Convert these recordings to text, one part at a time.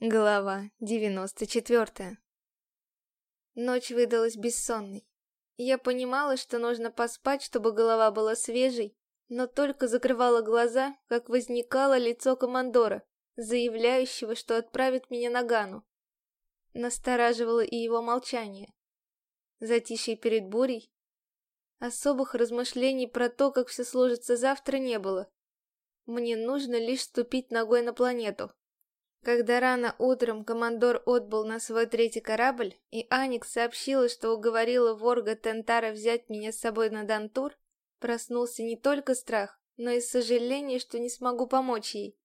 Глава 94 Ночь выдалась бессонной. Я понимала, что нужно поспать, чтобы голова была свежей, но только закрывала глаза, как возникало лицо командора, заявляющего, что отправит меня на Гану. Настораживало и его молчание. Затишье перед бурей. Особых размышлений про то, как все сложится завтра, не было. Мне нужно лишь ступить ногой на планету. Когда рано утром командор отбыл на свой третий корабль, и Аникс сообщила, что уговорила Ворга Тентара взять меня с собой на Дантур, проснулся не только страх, но и сожаление, что не смогу помочь ей.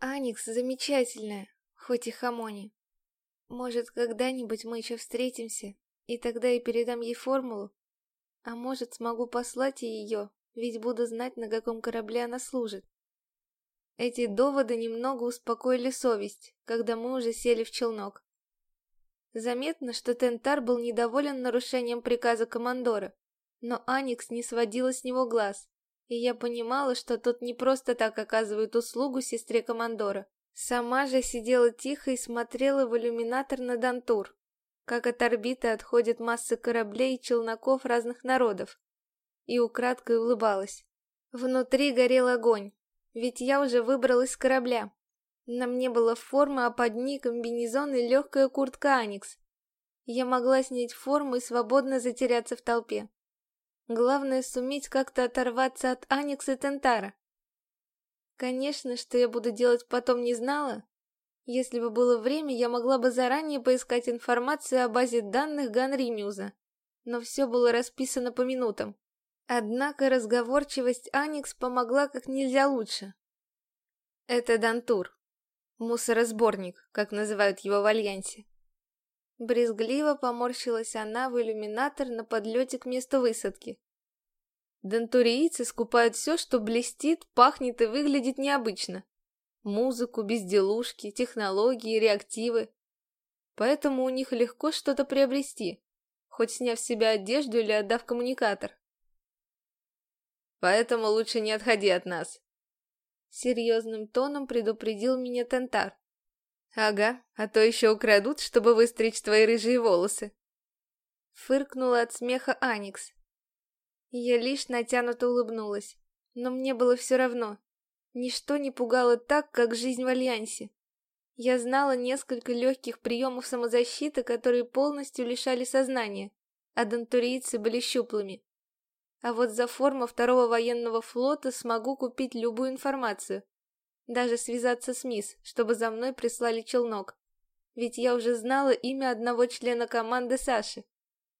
Аникс замечательная, хоть и хамони. Может, когда-нибудь мы еще встретимся, и тогда я передам ей формулу? А может, смогу послать ей ее, ведь буду знать, на каком корабле она служит. Эти доводы немного успокоили совесть, когда мы уже сели в челнок. Заметно, что Тентар был недоволен нарушением приказа командора, но Аникс не сводила с него глаз, и я понимала, что тот не просто так оказывает услугу сестре командора. Сама же сидела тихо и смотрела в иллюминатор на Дантур, как от орбиты отходят массы кораблей и челноков разных народов, и украдкой улыбалась. Внутри горел огонь, ведь я уже выбралась с корабля. На мне была форма, а под ней комбинезон и легкая куртка Аникс. Я могла снять форму и свободно затеряться в толпе. Главное суметь как-то оторваться от Аникс и Тентара. Конечно, что я буду делать потом не знала. Если бы было время, я могла бы заранее поискать информацию о базе данных Ганримюза. Но все было расписано по минутам. Однако разговорчивость Аникс помогла как нельзя лучше. Это Дантур. Мусоросборник, как называют его в Альянсе. Брезгливо поморщилась она в иллюминатор на подлете к месту высадки. Дантурийцы скупают все, что блестит, пахнет и выглядит необычно. Музыку, безделушки, технологии, реактивы. Поэтому у них легко что-то приобрести, хоть сняв с себя одежду или отдав коммуникатор. Поэтому лучше не отходи от нас. Серьезным тоном предупредил меня Тентар. Ага, а то еще украдут, чтобы выстричь твои рыжие волосы. Фыркнула от смеха Аникс. Я лишь натянуто улыбнулась, но мне было все равно. Ничто не пугало так, как жизнь в Альянсе. Я знала несколько легких приемов самозащиты, которые полностью лишали сознания, а дантурийцы были щуплыми. А вот за форму второго военного флота смогу купить любую информацию. Даже связаться с МИС, чтобы за мной прислали челнок. Ведь я уже знала имя одного члена команды Саши,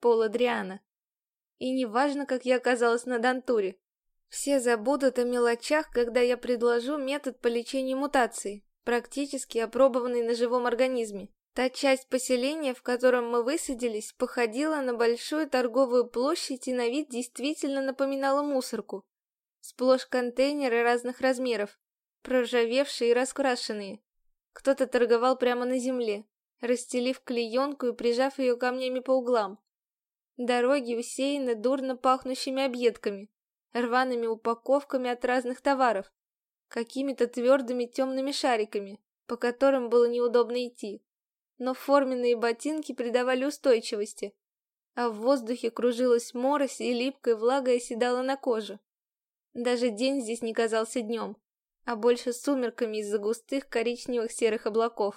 Пола Дриана. И неважно, как я оказалась на Дантуре. Все забудут о мелочах, когда я предложу метод по лечению мутаций, практически опробованный на живом организме. Та часть поселения, в котором мы высадились, походила на большую торговую площадь и на вид действительно напоминала мусорку. Сплошь контейнеры разных размеров, проржавевшие и раскрашенные. Кто-то торговал прямо на земле, расстелив клеенку и прижав ее камнями по углам. Дороги усеяны дурно пахнущими объедками, рваными упаковками от разных товаров, какими-то твердыми темными шариками, по которым было неудобно идти но форменные ботинки придавали устойчивости, а в воздухе кружилась морось и липкая влага оседала на кожу. Даже день здесь не казался днем, а больше сумерками из-за густых коричневых серых облаков.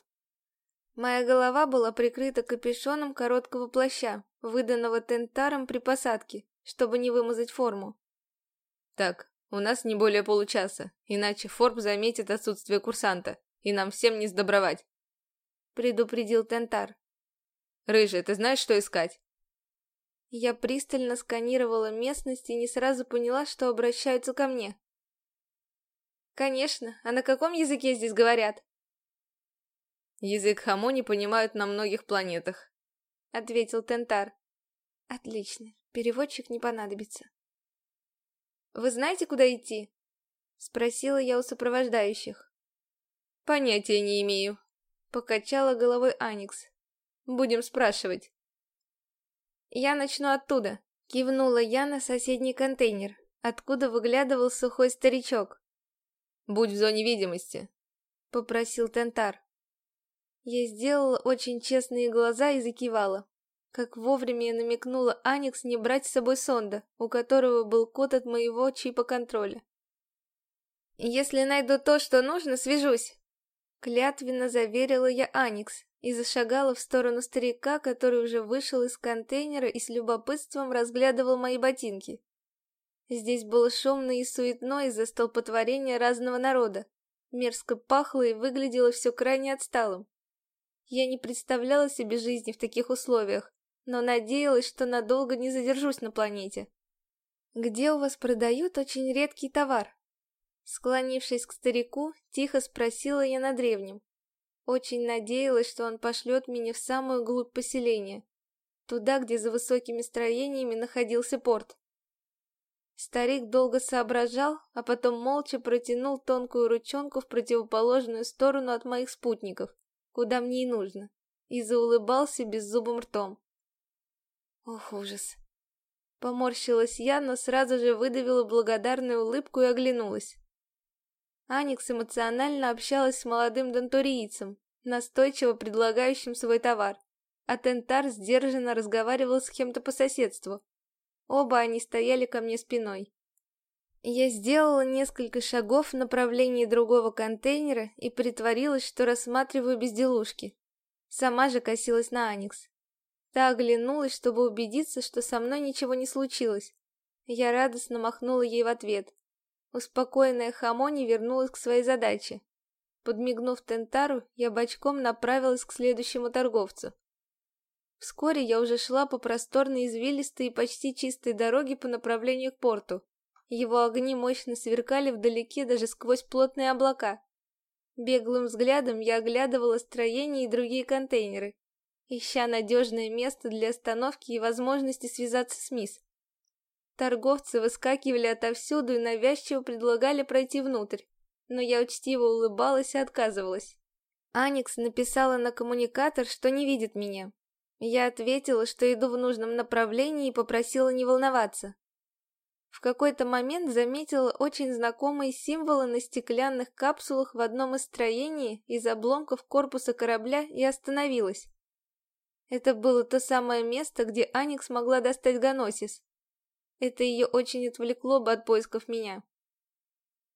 Моя голова была прикрыта капюшоном короткого плаща, выданного тентаром при посадке, чтобы не вымазать форму. «Так, у нас не более получаса, иначе Форб заметит отсутствие курсанта, и нам всем не сдобровать предупредил Тентар. «Рыжая, ты знаешь, что искать?» Я пристально сканировала местность и не сразу поняла, что обращаются ко мне. «Конечно, а на каком языке здесь говорят?» «Язык Хамони понимают на многих планетах», — ответил Тентар. «Отлично, переводчик не понадобится». «Вы знаете, куда идти?» — спросила я у сопровождающих. «Понятия не имею», Покачала головой Аникс. Будем спрашивать. Я начну оттуда. Кивнула я на соседний контейнер, откуда выглядывал сухой старичок. Будь в зоне видимости. Попросил Тентар. Я сделала очень честные глаза и закивала. Как вовремя я намекнула Аникс не брать с собой сонда, у которого был код от моего чипа контроля. «Если найду то, что нужно, свяжусь!» Клятвенно заверила я Аникс и зашагала в сторону старика, который уже вышел из контейнера и с любопытством разглядывал мои ботинки. Здесь было шумно и суетно из-за столпотворения разного народа. Мерзко пахло и выглядело все крайне отсталым. Я не представляла себе жизни в таких условиях, но надеялась, что надолго не задержусь на планете. «Где у вас продают очень редкий товар?» Склонившись к старику, тихо спросила я на древнем. Очень надеялась, что он пошлет меня в самую глубь поселения, туда, где за высокими строениями находился порт. Старик долго соображал, а потом молча протянул тонкую ручонку в противоположную сторону от моих спутников, куда мне и нужно, и заулыбался беззубым ртом. Ох, ужас. Поморщилась я, но сразу же выдавила благодарную улыбку и оглянулась. Аникс эмоционально общалась с молодым донторийцем, настойчиво предлагающим свой товар, а Тентар сдержанно разговаривал с кем-то по соседству. Оба они стояли ко мне спиной. Я сделала несколько шагов в направлении другого контейнера и притворилась, что рассматриваю безделушки. Сама же косилась на Аникс. Та оглянулась, чтобы убедиться, что со мной ничего не случилось. Я радостно махнула ей в ответ. Успокоенная Хамони вернулась к своей задаче. Подмигнув Тентару, я бочком направилась к следующему торговцу. Вскоре я уже шла по просторной извилистой и почти чистой дороге по направлению к порту. Его огни мощно сверкали вдалеке даже сквозь плотные облака. Беглым взглядом я оглядывала строения и другие контейнеры, ища надежное место для остановки и возможности связаться с мисс. Торговцы выскакивали отовсюду и навязчиво предлагали пройти внутрь, но я учтиво улыбалась и отказывалась. Аникс написала на коммуникатор, что не видит меня. Я ответила, что иду в нужном направлении и попросила не волноваться. В какой-то момент заметила очень знакомые символы на стеклянных капсулах в одном из строений из обломков корпуса корабля и остановилась. Это было то самое место, где Аникс могла достать Ганосис. Это ее очень отвлекло бы от поисков меня.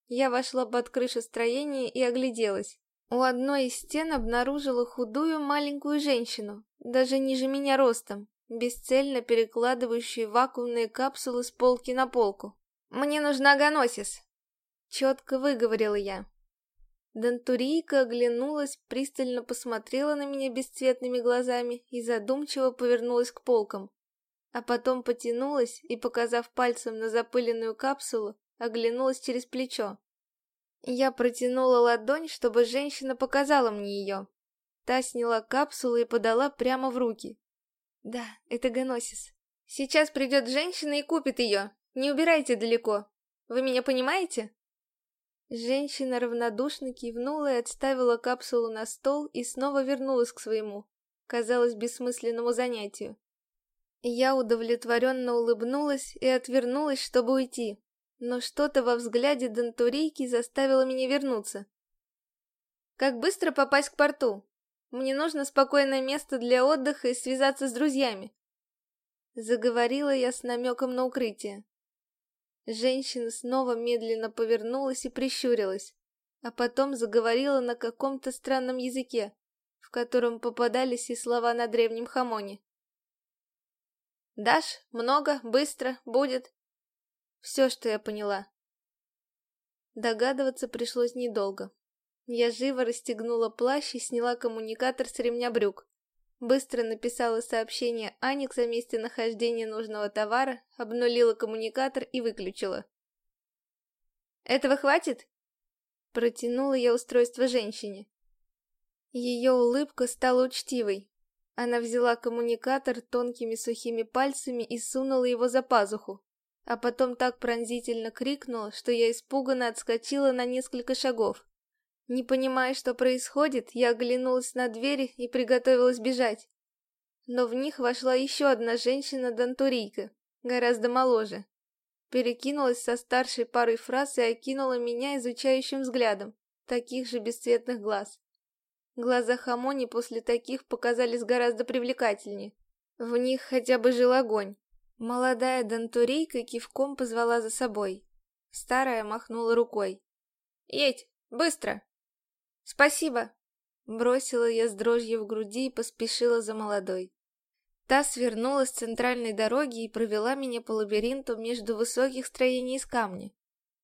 Я вошла под крышу строения и огляделась. У одной из стен обнаружила худую маленькую женщину, даже ниже меня ростом, бесцельно перекладывающую вакуумные капсулы с полки на полку. «Мне нужна Ганосис!» Четко выговорила я. Дантурийка оглянулась, пристально посмотрела на меня бесцветными глазами и задумчиво повернулась к полкам а потом потянулась и, показав пальцем на запыленную капсулу, оглянулась через плечо. Я протянула ладонь, чтобы женщина показала мне ее. Та сняла капсулу и подала прямо в руки. Да, это Ганосис. Сейчас придет женщина и купит ее. Не убирайте далеко. Вы меня понимаете? Женщина равнодушно кивнула и отставила капсулу на стол и снова вернулась к своему, казалось, бессмысленному занятию. Я удовлетворенно улыбнулась и отвернулась, чтобы уйти, но что-то во взгляде Дантурийки заставило меня вернуться. Как быстро попасть к порту? Мне нужно спокойное место для отдыха и связаться с друзьями. Заговорила я с намеком на укрытие. Женщина снова медленно повернулась и прищурилась, а потом заговорила на каком-то странном языке, в котором попадались и слова на древнем хамоне. Дашь? Много? Быстро? Будет?» Все, что я поняла. Догадываться пришлось недолго. Я живо расстегнула плащ и сняла коммуникатор с ремня брюк. Быстро написала сообщение Аникс о месте нахождения нужного товара, обнулила коммуникатор и выключила. «Этого хватит?» Протянула я устройство женщине. Ее улыбка стала учтивой, она взяла коммуникатор тонкими сухими пальцами и сунула его за пазуху, а потом так пронзительно крикнула, что я испуганно отскочила на несколько шагов. Не понимая, что происходит, я оглянулась на двери и приготовилась бежать. Но в них вошла еще одна женщина-дантурийка, гораздо моложе. Перекинулась со старшей парой фраз и окинула меня изучающим взглядом, таких же бесцветных глаз. Глаза Хамони после таких показались гораздо привлекательнее. В них хотя бы жил огонь. Молодая дантурейка кивком позвала за собой. Старая махнула рукой. «Едь, быстро!» «Спасибо!» Бросила я с дрожью в груди и поспешила за молодой. Та свернула с центральной дороги и провела меня по лабиринту между высоких строений из камня.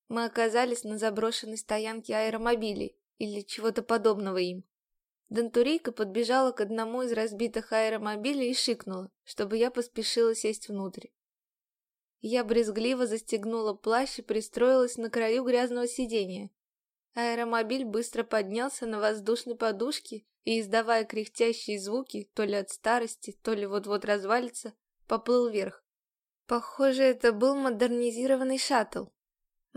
Мы оказались на заброшенной стоянке аэромобилей или чего-то подобного им. Дантурийка подбежала к одному из разбитых аэромобилей и шикнула, чтобы я поспешила сесть внутрь. Я брезгливо застегнула плащ и пристроилась на краю грязного сиденья. Аэромобиль быстро поднялся на воздушной подушке и, издавая кряхтящие звуки, то ли от старости, то ли вот-вот развалится, поплыл вверх. Похоже, это был модернизированный шаттл.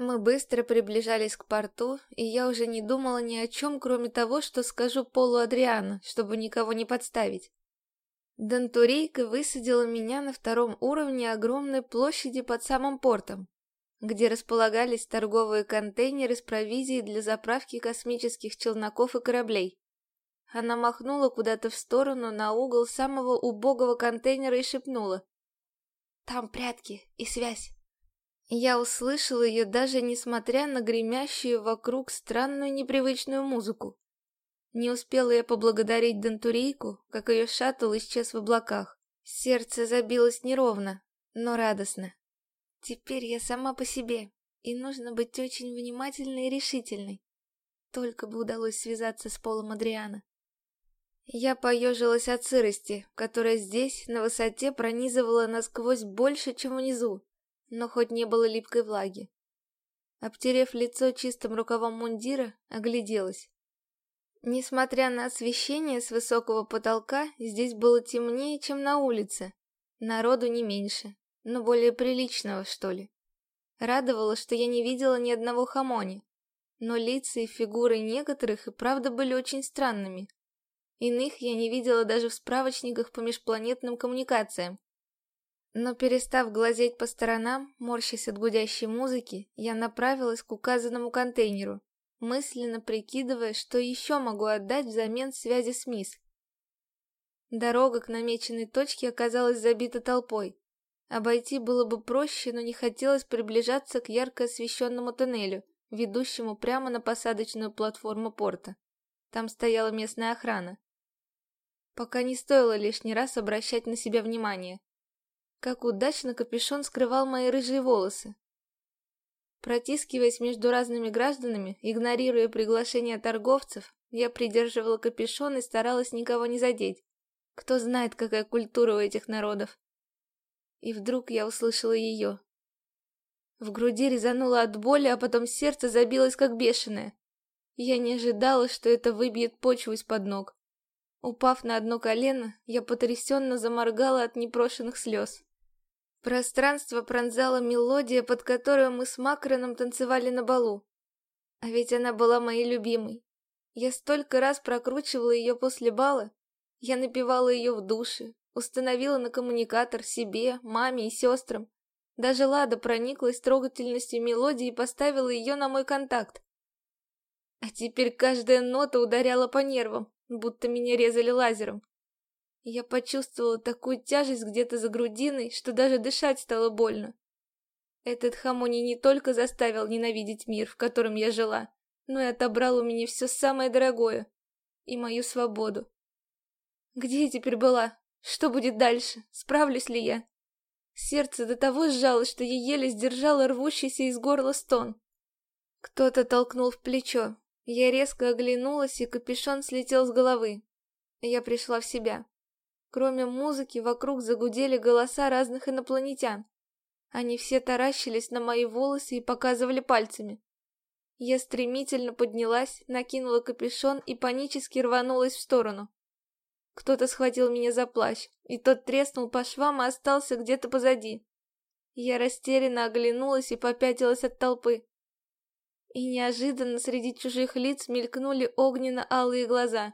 Мы быстро приближались к порту, и я уже не думала ни о чем, кроме того, что скажу Полу Адриана, чтобы никого не подставить. Дантурейка высадила меня на втором уровне огромной площади под самым портом, где располагались торговые контейнеры с провизией для заправки космических челноков и кораблей. Она махнула куда-то в сторону на угол самого убогого контейнера и шепнула. «Там прятки и связь». Я услышал ее даже несмотря на гремящую вокруг странную непривычную музыку. Не успела я поблагодарить Дантурийку, как ее шаттл исчез в облаках. Сердце забилось неровно, но радостно. Теперь я сама по себе, и нужно быть очень внимательной и решительной. Только бы удалось связаться с Полом Адриана. Я поежилась от сырости, которая здесь, на высоте, пронизывала насквозь больше, чем внизу но хоть не было липкой влаги. Обтерев лицо чистым рукавом мундира, огляделась. Несмотря на освещение с высокого потолка, здесь было темнее, чем на улице. Народу не меньше, но более приличного, что ли. Радовало, что я не видела ни одного хамони, но лица и фигуры некоторых и правда были очень странными. Иных я не видела даже в справочниках по межпланетным коммуникациям. Но перестав глазеть по сторонам, морщась от гудящей музыки, я направилась к указанному контейнеру, мысленно прикидывая, что еще могу отдать взамен связи с мисс. Дорога к намеченной точке оказалась забита толпой. Обойти было бы проще, но не хотелось приближаться к ярко освещенному тоннелю, ведущему прямо на посадочную платформу порта. Там стояла местная охрана. Пока не стоило лишний раз обращать на себя внимание. Как удачно капюшон скрывал мои рыжие волосы. Протискиваясь между разными гражданами, игнорируя приглашения торговцев, я придерживала капюшон и старалась никого не задеть. Кто знает, какая культура у этих народов. И вдруг я услышала ее. В груди резануло от боли, а потом сердце забилось как бешеное. Я не ожидала, что это выбьет почву из-под ног. Упав на одно колено, я потрясенно заморгала от непрошенных слез. Пространство пронзала мелодия, под которую мы с Макроном танцевали на балу. А ведь она была моей любимой. Я столько раз прокручивала ее после бала. Я напевала ее в душе, установила на коммуникатор себе, маме и сестрам. Даже Лада прониклась трогательностью мелодии и поставила ее на мой контакт. А теперь каждая нота ударяла по нервам, будто меня резали лазером. Я почувствовала такую тяжесть где-то за грудиной, что даже дышать стало больно. Этот Хамони не только заставил ненавидеть мир, в котором я жила, но и отобрал у меня все самое дорогое и мою свободу. Где я теперь была? Что будет дальше? Справлюсь ли я? Сердце до того сжалось, что я еле сдержала рвущийся из горла стон. Кто-то толкнул в плечо. Я резко оглянулась, и капюшон слетел с головы. Я пришла в себя. Кроме музыки, вокруг загудели голоса разных инопланетян. Они все таращились на мои волосы и показывали пальцами. Я стремительно поднялась, накинула капюшон и панически рванулась в сторону. Кто-то схватил меня за плащ, и тот треснул по швам и остался где-то позади. Я растерянно оглянулась и попятилась от толпы. И неожиданно среди чужих лиц мелькнули огненно-алые глаза.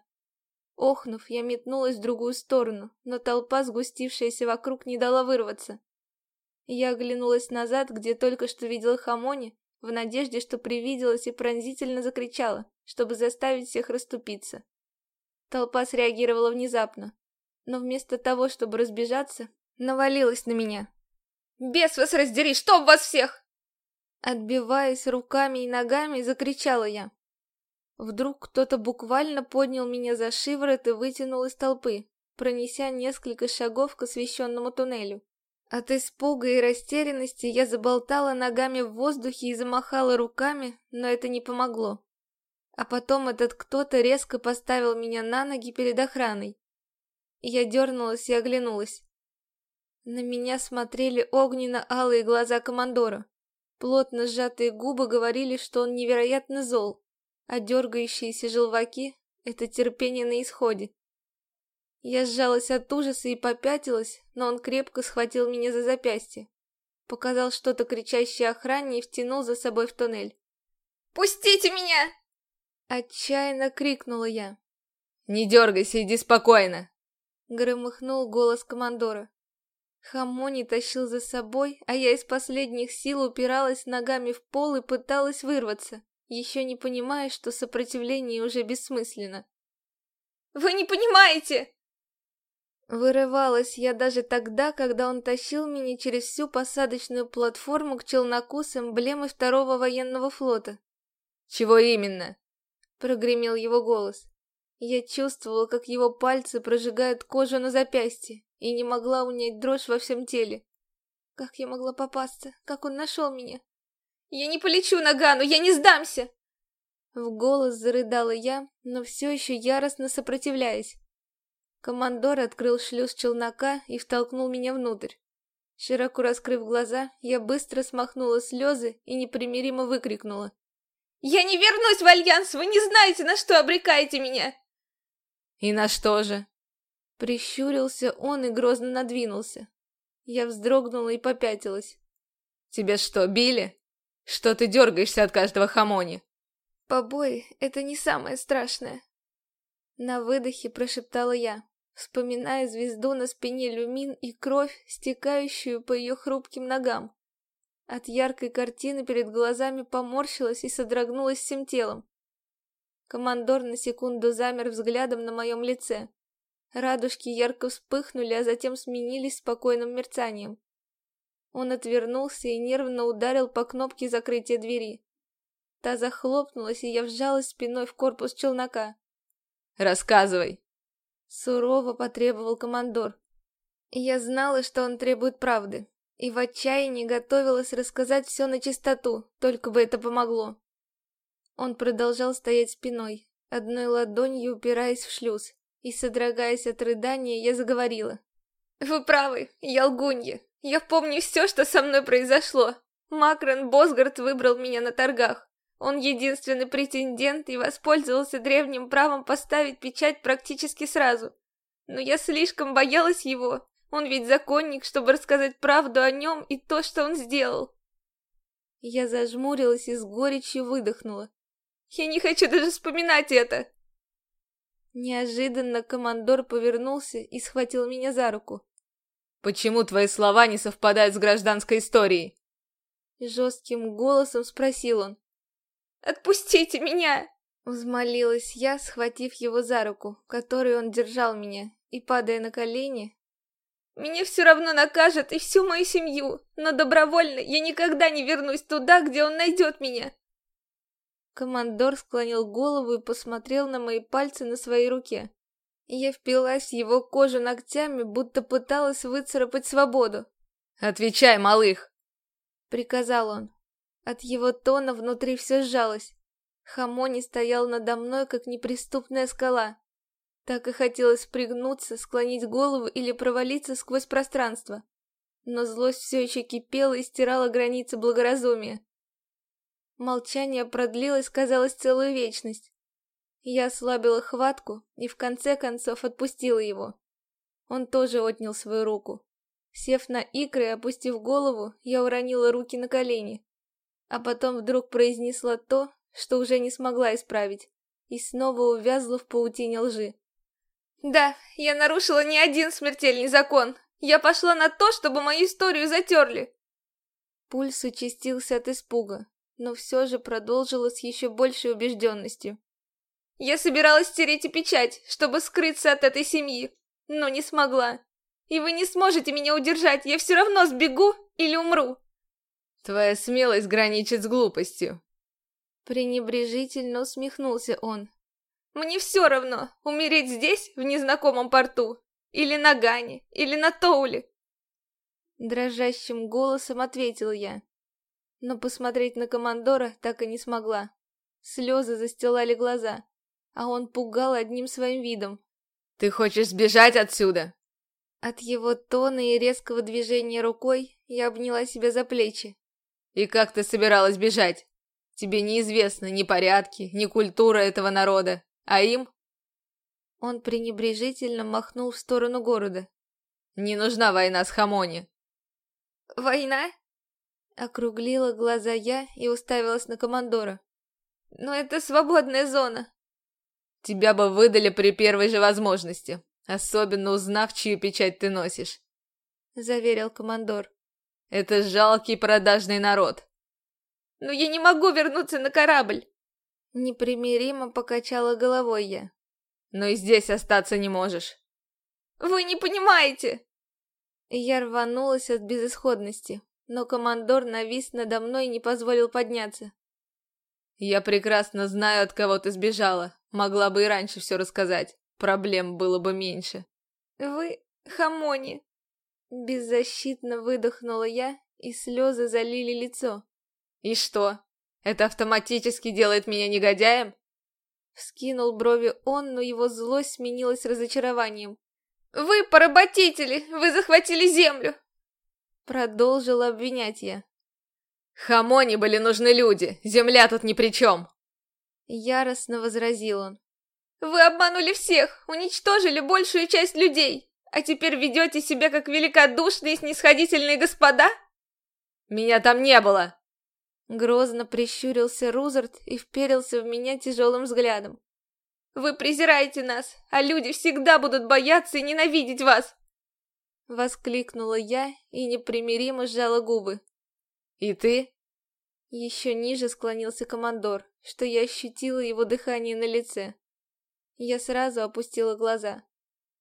Охнув, я метнулась в другую сторону, но толпа, сгустившаяся вокруг, не дала вырваться. Я оглянулась назад, где только что видела Хамони, в надежде, что привиделась и пронзительно закричала, чтобы заставить всех расступиться. Толпа среагировала внезапно, но вместо того, чтобы разбежаться, навалилась на меня. «Бес вас раздери, чтоб вас всех!» Отбиваясь руками и ногами, закричала я. Вдруг кто-то буквально поднял меня за шиворот и вытянул из толпы, пронеся несколько шагов к освещенному туннелю. От испуга и растерянности я заболтала ногами в воздухе и замахала руками, но это не помогло. А потом этот кто-то резко поставил меня на ноги перед охраной. Я дернулась и оглянулась. На меня смотрели огненно-алые глаза командора. Плотно сжатые губы говорили, что он невероятно зол, а дергающиеся желваки — это терпение на исходе. Я сжалась от ужаса и попятилась, но он крепко схватил меня за запястье. Показал что-то кричащее охране и втянул за собой в туннель. «Пустите меня!» Отчаянно крикнула я. «Не дергайся, иди спокойно!» Громыхнул голос командора. Хамони тащил за собой, а я из последних сил упиралась ногами в пол и пыталась вырваться, еще не понимая, что сопротивление уже бессмысленно. «Вы не понимаете!» Вырывалась я даже тогда, когда он тащил меня через всю посадочную платформу к челноку с эмблемой второго военного флота. «Чего именно?» — прогремел его голос. Я чувствовала, как его пальцы прожигают кожу на запястье, и не могла унять дрожь во всем теле. Как я могла попасться? Как он нашел меня? «Я не полечу на Гану, я не сдамся!» В голос зарыдала я, но все еще яростно сопротивляясь. Командор открыл шлюз челнока и втолкнул меня внутрь. Широко раскрыв глаза, я быстро смахнула слезы и непримиримо выкрикнула. «Я не вернусь в Альянс! Вы не знаете, на что обрекаете меня!» «И на что же?» Прищурился он и грозно надвинулся. Я вздрогнула и попятилась. «Тебя что, били? Что ты дергаешься от каждого хамони?» «Побои — это не самое страшное!» На выдохе прошептала я вспоминая звезду на спине люмин и кровь, стекающую по ее хрупким ногам. От яркой картины перед глазами поморщилась и содрогнулась всем телом. Командор на секунду замер взглядом на моем лице. Радужки ярко вспыхнули, а затем сменились спокойным мерцанием. Он отвернулся и нервно ударил по кнопке закрытия двери. Та захлопнулась, и я вжалась спиной в корпус челнока. «Рассказывай!» Сурово потребовал командор. Я знала, что он требует правды, и в отчаянии готовилась рассказать все на чистоту, только бы это помогло. Он продолжал стоять спиной, одной ладонью упираясь в шлюз, и, содрогаясь от рыдания, я заговорила. «Вы правы, я лгунья. Я помню все, что со мной произошло. Макрон Босгард выбрал меня на торгах. Он единственный претендент и воспользовался древним правом поставить печать практически сразу. Но я слишком боялась его. Он ведь законник, чтобы рассказать правду о нем и то, что он сделал. Я зажмурилась и с горечью выдохнула. Я не хочу даже вспоминать это. Неожиданно командор повернулся и схватил меня за руку. «Почему твои слова не совпадают с гражданской историей?» Жестким голосом спросил он. Отпустите меня!» Взмолилась я, схватив его за руку, которой он держал меня, и, падая на колени... «Меня все равно накажет и всю мою семью, но добровольно я никогда не вернусь туда, где он найдет меня!» Командор склонил голову и посмотрел на мои пальцы на своей руке. Я впилась в его кожу ногтями, будто пыталась выцарапать свободу. «Отвечай, малых!» — приказал он. От его тона внутри все сжалось. Хамони стоял надо мной, как неприступная скала. Так и хотелось пригнуться, склонить голову или провалиться сквозь пространство. Но злость все еще кипела и стирала границы благоразумия. Молчание продлилось, казалось, целую вечность. Я ослабила хватку и в конце концов отпустила его. Он тоже отнял свою руку. Сев на икры и опустив голову, я уронила руки на колени а потом вдруг произнесла то, что уже не смогла исправить, и снова увязла в паутине лжи. «Да, я нарушила не один смертельный закон. Я пошла на то, чтобы мою историю затерли!» Пульс участился от испуга, но все же продолжила с еще большей убежденностью. Я собиралась стереть и печать, чтобы скрыться от этой семьи, но не смогла. И вы не сможете меня удержать, я все равно сбегу или умру. Твоя смелость граничит с глупостью. Пренебрежительно усмехнулся он. Мне все равно, умереть здесь, в незнакомом порту, или на Гане, или на Тоуле. Дрожащим голосом ответил я. Но посмотреть на командора так и не смогла. Слезы застилали глаза, а он пугал одним своим видом. «Ты хочешь сбежать отсюда?» От его тона и резкого движения рукой я обняла себя за плечи. «И как ты собиралась бежать? Тебе неизвестны ни порядки, ни культура этого народа, а им...» Он пренебрежительно махнул в сторону города. «Не нужна война с Хамони. «Война?» Округлила глаза я и уставилась на командора. «Но это свободная зона». «Тебя бы выдали при первой же возможности, особенно узнав, чью печать ты носишь», — заверил командор. «Это жалкий продажный народ». «Но я не могу вернуться на корабль!» Непримиримо покачала головой я. «Но и здесь остаться не можешь». «Вы не понимаете!» Я рванулась от безысходности, но командор навис надо мной и не позволил подняться. «Я прекрасно знаю, от кого ты сбежала. Могла бы и раньше все рассказать. Проблем было бы меньше». «Вы Хамони!» Беззащитно выдохнула я, и слезы залили лицо. «И что? Это автоматически делает меня негодяем?» Вскинул брови он, но его злость сменилась разочарованием. «Вы поработители! Вы захватили землю!» Продолжила обвинять я. «Хамоне были нужны люди! Земля тут ни при чем!» Яростно возразил он. «Вы обманули всех! Уничтожили большую часть людей! А теперь ведете себя как великодушные и снисходительные господа?» «Меня там не было!» Грозно прищурился Рузерт и вперился в меня тяжелым взглядом. Вы презираете нас, а люди всегда будут бояться и ненавидеть вас!» Воскликнула я и непримиримо сжала губы. «И ты?» Еще ниже склонился командор, что я ощутила его дыхание на лице. Я сразу опустила глаза.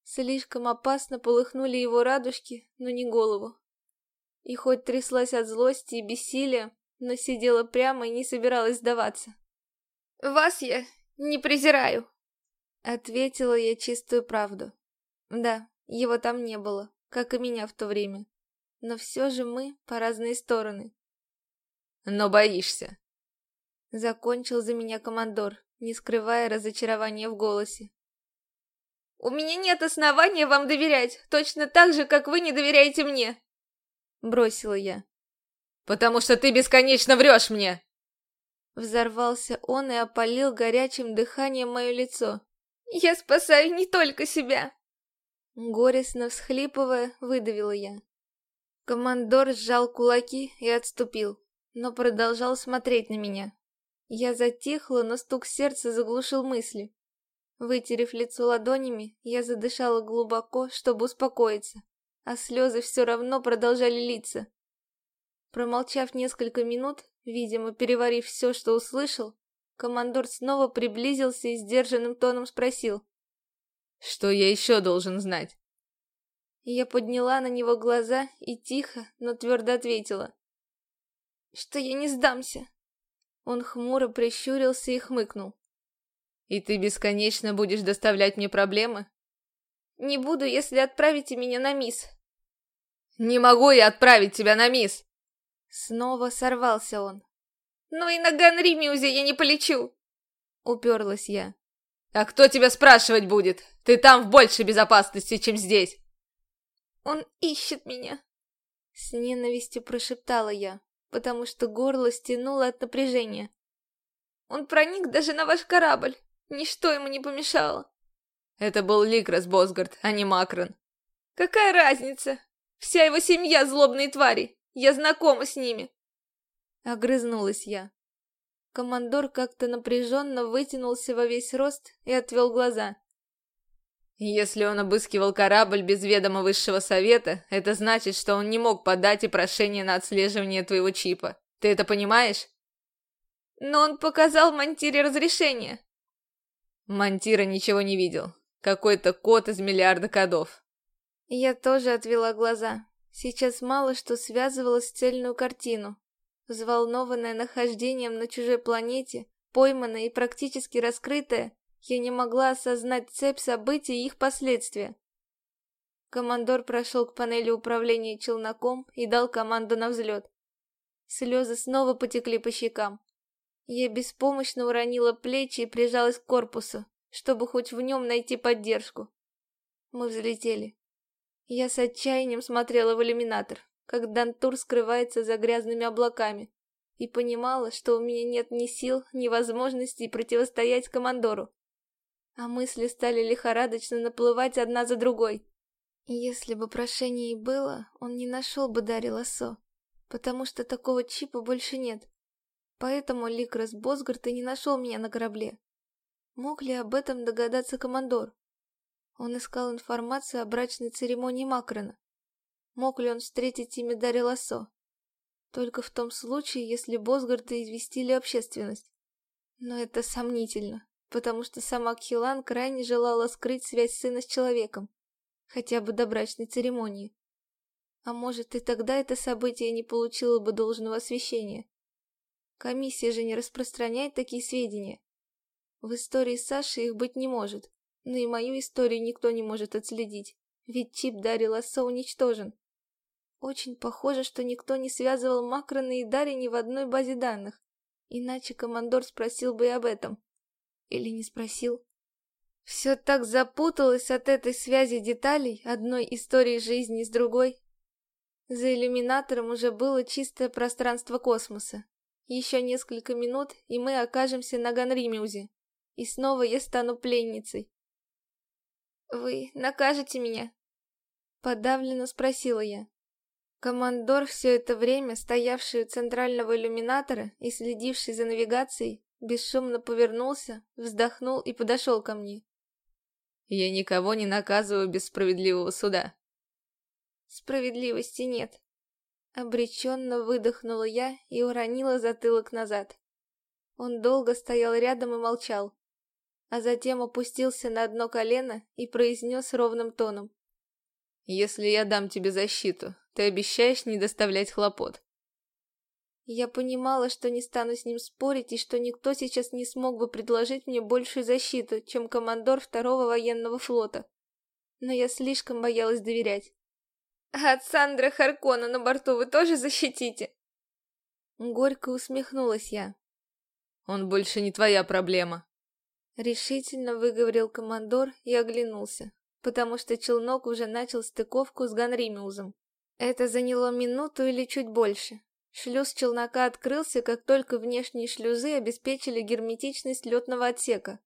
Слишком опасно полыхнули его радужки, но не голову. И хоть тряслась от злости и бессилия, но сидела прямо и не собиралась сдаваться. «Вас я не презираю», Ответила я чистую правду. Да, его там не было, как и меня в то время. Но все же мы по разные стороны. Но боишься. Закончил за меня командор, не скрывая разочарования в голосе. У меня нет основания вам доверять, точно так же, как вы не доверяете мне. Бросила я. Потому что ты бесконечно врешь мне. Взорвался он и опалил горячим дыханием мое лицо. Я спасаю не только себя!» Горестно всхлипывая, выдавила я. Командор сжал кулаки и отступил, но продолжал смотреть на меня. Я затихла, но стук сердца заглушил мысли. Вытерев лицо ладонями, я задышала глубоко, чтобы успокоиться, а слезы все равно продолжали литься. Промолчав несколько минут, видимо, переварив все, что услышал, Командор снова приблизился и сдержанным тоном спросил. «Что я еще должен знать?» Я подняла на него глаза и тихо, но твердо ответила. «Что я не сдамся!» Он хмуро прищурился и хмыкнул. «И ты бесконечно будешь доставлять мне проблемы?» «Не буду, если отправите меня на мисс». «Не могу я отправить тебя на мисс!» Снова сорвался он. «Ну и на Ганримюзе я не полечу!» Уперлась я. «А кто тебя спрашивать будет? Ты там в большей безопасности, чем здесь!» «Он ищет меня!» С ненавистью прошептала я, потому что горло стянуло от напряжения. «Он проник даже на ваш корабль! Ничто ему не помешало!» «Это был Ликрас Босгард, а не Макрон!» «Какая разница? Вся его семья злобные твари! Я знакома с ними!» Огрызнулась я. Командор как-то напряженно вытянулся во весь рост и отвел глаза. Если он обыскивал корабль без ведома высшего совета, это значит, что он не мог подать и прошение на отслеживание твоего чипа. Ты это понимаешь? Но он показал Монтире разрешение. Монтира ничего не видел. Какой-то код из миллиарда кодов. Я тоже отвела глаза. Сейчас мало что связывалось с цельную картину. Взволнованная нахождением на чужой планете, пойманная и практически раскрытая, я не могла осознать цепь событий и их последствия. Командор прошел к панели управления челноком и дал команду на взлет. Слезы снова потекли по щекам. Я беспомощно уронила плечи и прижалась к корпусу, чтобы хоть в нем найти поддержку. Мы взлетели. Я с отчаянием смотрела в иллюминатор, как Дантур скрывается за грязными облаками, и понимала, что у меня нет ни сил, ни возможностей противостоять командору. А мысли стали лихорадочно наплывать одна за другой. Если бы прошение и было, он не нашел бы Дарьи Лассо, потому что такого чипа больше нет. Поэтому Ликрас Босгард и не нашел меня на корабле. Мог ли об этом догадаться командор? Он искал информацию о брачной церемонии Макрона. Мог ли он встретить имя Дарьи Лассо? Только в том случае, если Босгарда известили общественность. Но это сомнительно, потому что сама Кхилан крайне желала скрыть связь сына с человеком, хотя бы до брачной церемонии. А может, и тогда это событие не получило бы должного освещения. Комиссия же не распространяет такие сведения. В истории Саши их быть не может, но и мою историю никто не может отследить, ведь чип Дарьи Лассо уничтожен. Очень похоже, что никто не связывал Макрона и Дарьи ни в одной базе данных, иначе командор спросил бы и об этом. Или не спросил. Все так запуталось от этой связи деталей одной истории жизни с другой. За иллюминатором уже было чистое пространство космоса. Еще несколько минут, и мы окажемся на Ганримюзе. И снова я стану пленницей. «Вы накажете меня?» Подавленно спросила я. Командор, все это время стоявший у центрального иллюминатора и следивший за навигацией, бесшумно повернулся, вздохнул и подошел ко мне. «Я никого не наказываю без справедливого суда». «Справедливости нет», Обреченно выдохнула я и уронила затылок назад. Он долго стоял рядом и молчал, а затем опустился на одно колено и произнес ровным тоном. «Если я дам тебе защиту, ты обещаешь не доставлять хлопот?» Я понимала, что не стану с ним спорить и что никто сейчас не смог бы предложить мне большую защиту, чем командор второго военного флота. Но я слишком боялась доверять. А от Сандра Харкона на борту вы тоже защитите? Горько усмехнулась я. Он больше не твоя проблема. Решительно выговорил командор и оглянулся, потому что челнок уже начал стыковку с Ганримиузом. Это заняло минуту или чуть больше. Шлюз челнока открылся, как только внешние шлюзы обеспечили герметичность летного отсека.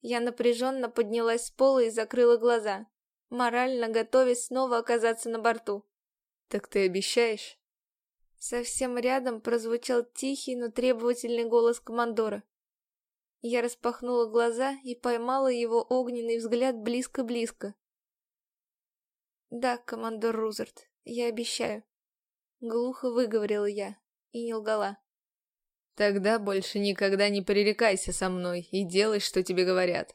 Я напряженно поднялась с пола и закрыла глаза морально готовясь снова оказаться на борту. «Так ты обещаешь?» Совсем рядом прозвучал тихий, но требовательный голос командора. Я распахнула глаза и поймала его огненный взгляд близко-близко. «Да, командор Рузерт, я обещаю». Глухо выговорила я и не лгала. «Тогда больше никогда не пререкайся со мной и делай, что тебе говорят.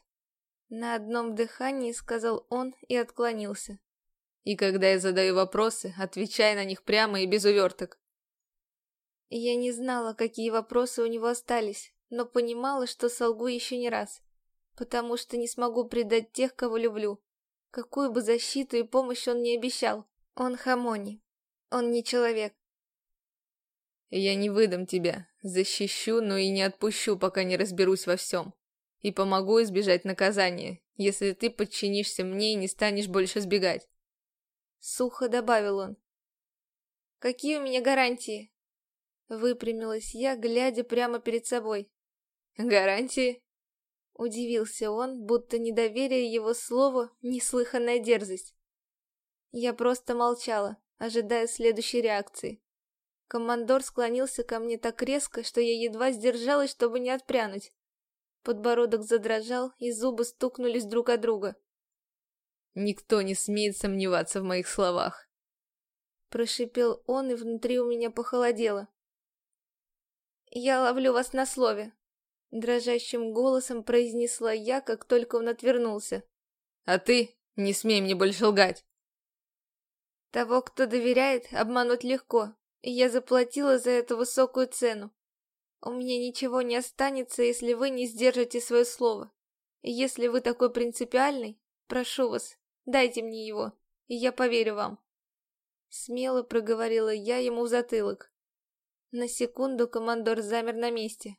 На одном дыхании сказал он и отклонился. И когда я задаю вопросы, отвечай на них прямо и без уверток. Я не знала, какие вопросы у него остались, но понимала, что солгу еще не раз, потому что не смогу предать тех, кого люблю. Какую бы защиту и помощь он не обещал. Он Хамони. Он не человек. Я не выдам тебя. Защищу, но и не отпущу, пока не разберусь во всем и помогу избежать наказания, если ты подчинишься мне и не станешь больше сбегать. Сухо добавил он. Какие у меня гарантии? Выпрямилась я, глядя прямо перед собой. Гарантии? Удивился он, будто недоверие его слову неслыханная дерзость. Я просто молчала, ожидая следующей реакции. Командор склонился ко мне так резко, что я едва сдержалась, чтобы не отпрянуть. Подбородок задрожал, и зубы стукнулись друг о друга. «Никто не смеет сомневаться в моих словах», — прошипел он, и внутри у меня похолодело. «Я ловлю вас на слове», — Дрожащим голосом произнесла я, как только он отвернулся. А ты не смей мне больше лгать. Того, кто доверяет, обмануть легко, и я заплатила за это высокую цену. У меня ничего не останется, если вы не сдержите свое слово. И если вы такой принципиальный, прошу вас, дайте мне его, и я поверю вам. Смело проговорила я ему в затылок. На секунду командор замер на месте.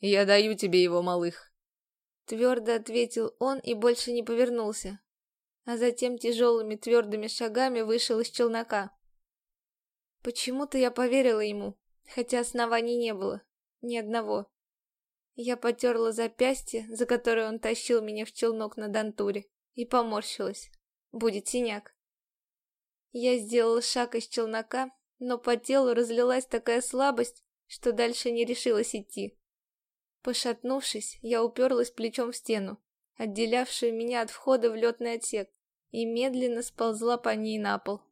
«Я даю тебе его, малых», — твердо ответил он и больше не повернулся. А затем тяжелыми твердыми шагами вышел из челнока. Почему-то я поверила ему, хотя оснований не было. Ни одного. Я потерла запястье, за которое он тащил меня в челнок на Дантуре, и поморщилась. Будет синяк. Я сделала шаг из челнока, но по телу разлилась такая слабость, что дальше не решилась идти. Пошатнувшись, я уперлась плечом в стену, отделявшую меня от входа в летный отсек, и медленно сползла по ней на пол.